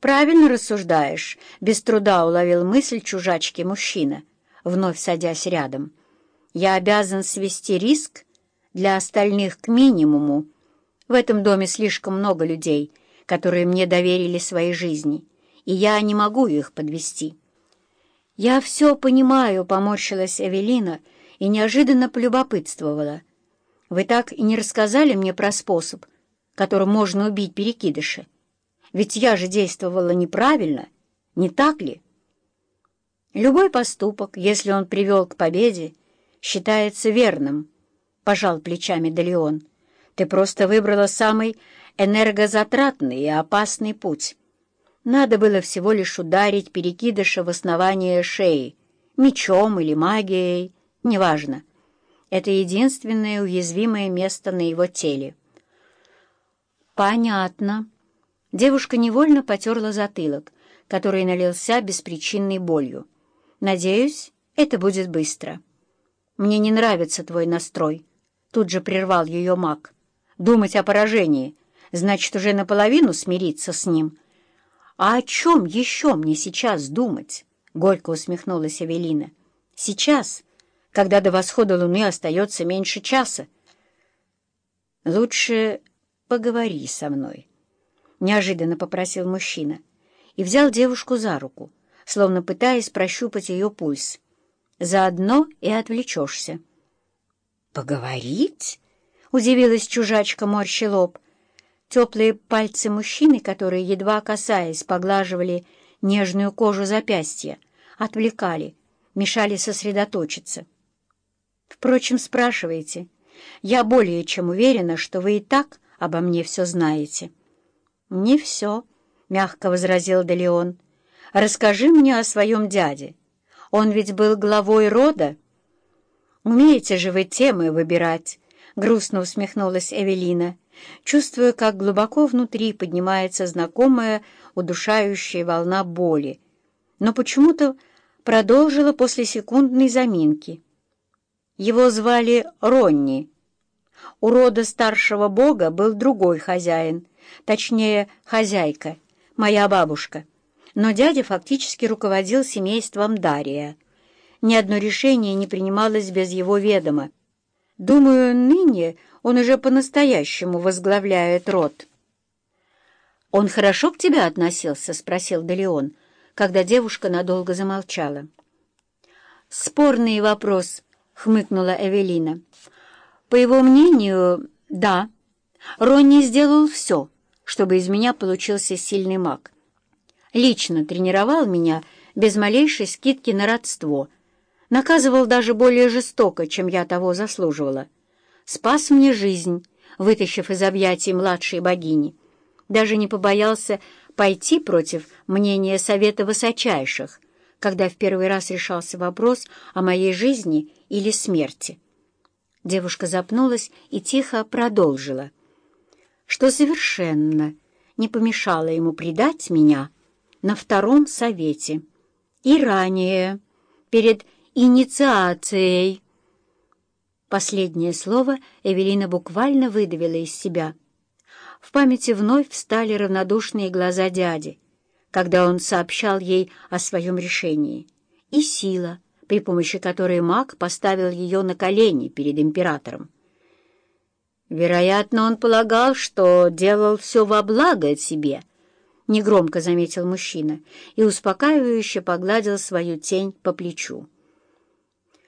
«Правильно рассуждаешь», — без труда уловил мысль чужачки мужчина, вновь садясь рядом. «Я обязан свести риск для остальных к минимуму. В этом доме слишком много людей, которые мне доверили свои жизни, и я не могу их подвести». «Я все понимаю», — поморщилась Эвелина и неожиданно полюбопытствовала. «Вы так и не рассказали мне про способ, которым можно убить перекидыша. Ведь я же действовала неправильно, не так ли?» «Любой поступок, если он привел к победе, считается верным», — пожал плечами Делеон. «Ты просто выбрала самый энергозатратный и опасный путь». Надо было всего лишь ударить перекидыша в основание шеи, мечом или магией, неважно. Это единственное уязвимое место на его теле. «Понятно». Девушка невольно потерла затылок, который налился беспричинной болью. «Надеюсь, это будет быстро». «Мне не нравится твой настрой», — тут же прервал ее маг. «Думать о поражении, значит, уже наполовину смириться с ним». «А о чем еще мне сейчас думать?» — горько усмехнулась Эвелина. «Сейчас, когда до восхода луны остается меньше часа. Лучше поговори со мной», — неожиданно попросил мужчина и взял девушку за руку, словно пытаясь прощупать ее пульс. «Заодно и отвлечешься». «Поговорить?» — удивилась чужачка, морщи лоб — Теплые пальцы мужчины, которые, едва касаясь, поглаживали нежную кожу запястья, отвлекали, мешали сосредоточиться. Впрочем, спрашивайте. Я более чем уверена, что вы и так обо мне все знаете. «Не все», — мягко возразил Делеон. «Расскажи мне о своем дяде. Он ведь был главой рода». «Умеете же вы темы выбирать», — грустно усмехнулась Эвелина чувствуя, как глубоко внутри поднимается знакомая удушающая волна боли, но почему-то продолжила после секундной заминки. Его звали Ронни. У рода старшего бога был другой хозяин, точнее, хозяйка, моя бабушка. Но дядя фактически руководил семейством Дария. Ни одно решение не принималось без его ведома. Думаю, ныне он уже по-настоящему возглавляет род. «Он хорошо к тебе относился?» — спросил Делеон, когда девушка надолго замолчала. «Спорный вопрос», — хмыкнула Эвелина. «По его мнению, да. Ронни сделал все, чтобы из меня получился сильный маг. Лично тренировал меня без малейшей скидки на родство, наказывал даже более жестоко, чем я того заслуживала» спас мне жизнь, вытащив из объятий младшей богини. Даже не побоялся пойти против мнения Совета Высочайших, когда в первый раз решался вопрос о моей жизни или смерти. Девушка запнулась и тихо продолжила, что совершенно не помешало ему предать меня на втором совете и ранее, перед инициацией. Последнее слово Эвелина буквально выдавила из себя. В памяти вновь встали равнодушные глаза дяди, когда он сообщал ей о своем решении, и сила, при помощи которой маг поставил ее на колени перед императором. «Вероятно, он полагал, что делал все во благо себе», — негромко заметил мужчина и успокаивающе погладил свою тень по плечу.